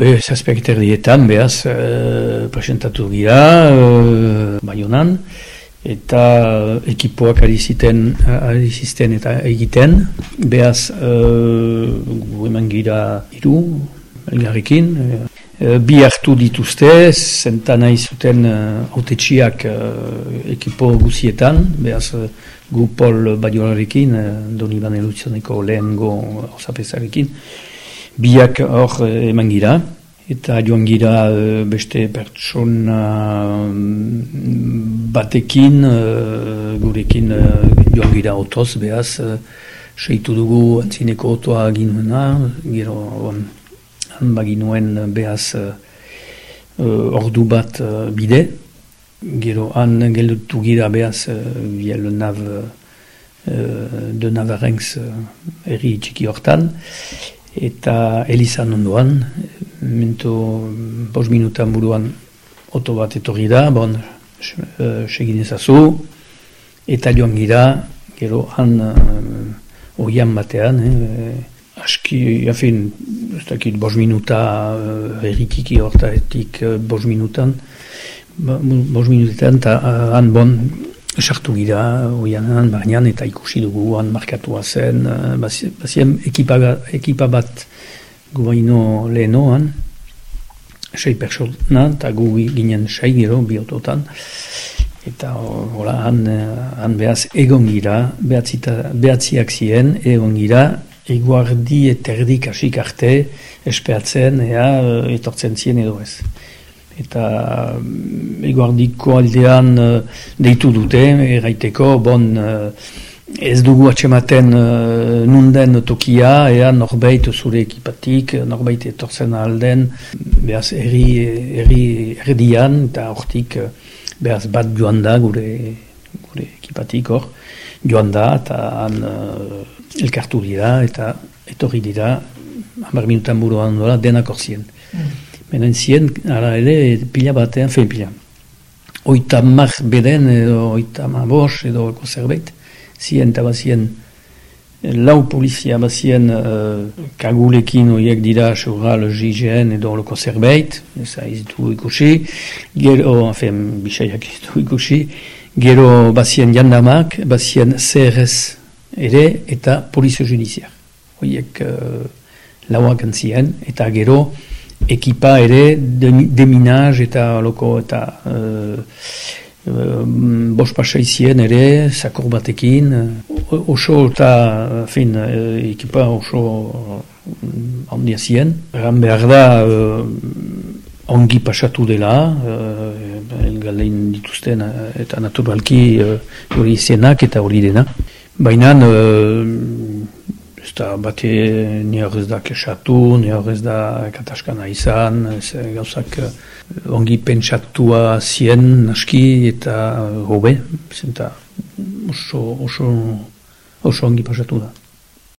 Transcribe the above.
Be, zazpiak dietan, behaz, e, presentatu gira, e, baionan, eta ekipoak ari ziten, ari zisten eta egiten, behaz, e, gu eman gira iru, elgarrekin, e, bi hartu dituzte, zentan nahi zuten autetxiak e, ekipo guzietan, behaz, gu pol badiolarekin, doni baneluzioneko lehengo osapezarekin, biak hor eh, eman gira, eta joan gira eh, beste pertsona mm, batekin, eh, gurekin joan gira otoz, behaz, seitu dugu atzineko otoa ginuena, gero han baginuen behaz ordu bat bide, gero han geldutu gira behaz biel nav de Navarrenz erri txiki hortan, eta elizan ondoan, mintu bos minutan buruan oto bat etorri da, bon, eh, segin ezazu, eta joan gira, gero han uh, oian batean, eh, aski, jafin, ez dakit, bos minuta uh, erritiki hortaetik uh, bos minutan, bos minutetan, eta uh, han bon, Esartu gira, oianan, baina eta ikusi dugu, han markatua zen, uh, bazien ekipa, ekipa bat gubaino lehenoan, sei persona, eta gu ginen sei gero, biototan, eta hola, han, han behaz egon gira, behatziak ziren, egon gira, eguardi eterdik asik arte, espeatzen, ea, etortzen zien edo ez eta eguardiko mm, aldean uh, deitu dute, erraiteko, bon, uh, ez dugu atxematen uh, nunden tokia, ea norbait zure ekipatik, norbait etorzen alden, behaz erri, erri erdian, eta hortik behaz bat joan da gure, gure ekipatik hor, joan da, eta han uh, elkartu dira, eta etorri dira, hamar minutan buruan dola, denak orzien. Mm. Benen zien, ara ere, pila batean, fein pila. Oita mar beden, edo oita mar bos, edo eko zerbait. Zien, eta bazien, lau polizia bazien uh, kagulekin oiek dira sural GGN edo loko zerbait, ez izitu ikusi, gero, afen, bisaiak izitu ikusi, gero bazien jandamak, bazien CRS ere, eta polizio judiziak. Oiek uh, lauak antzien, eta gero, ekipa ere deminaz eta loko eta uh, uh, bos pasaizien ere zakor batekin oso eta fin ekipa oso handia zien. Eran behar da uh, ongi pasatu dela uh, elgalein dituzten eta naturalki hori uh, eta hori dena. Baina Ez da, bate ni horrez da kesatu, ni horrez da kataskana izan, ez gauzak eh, ongi pentsatua zien naski eta hobe, zenta oso, oso, oso ongi pasatu da.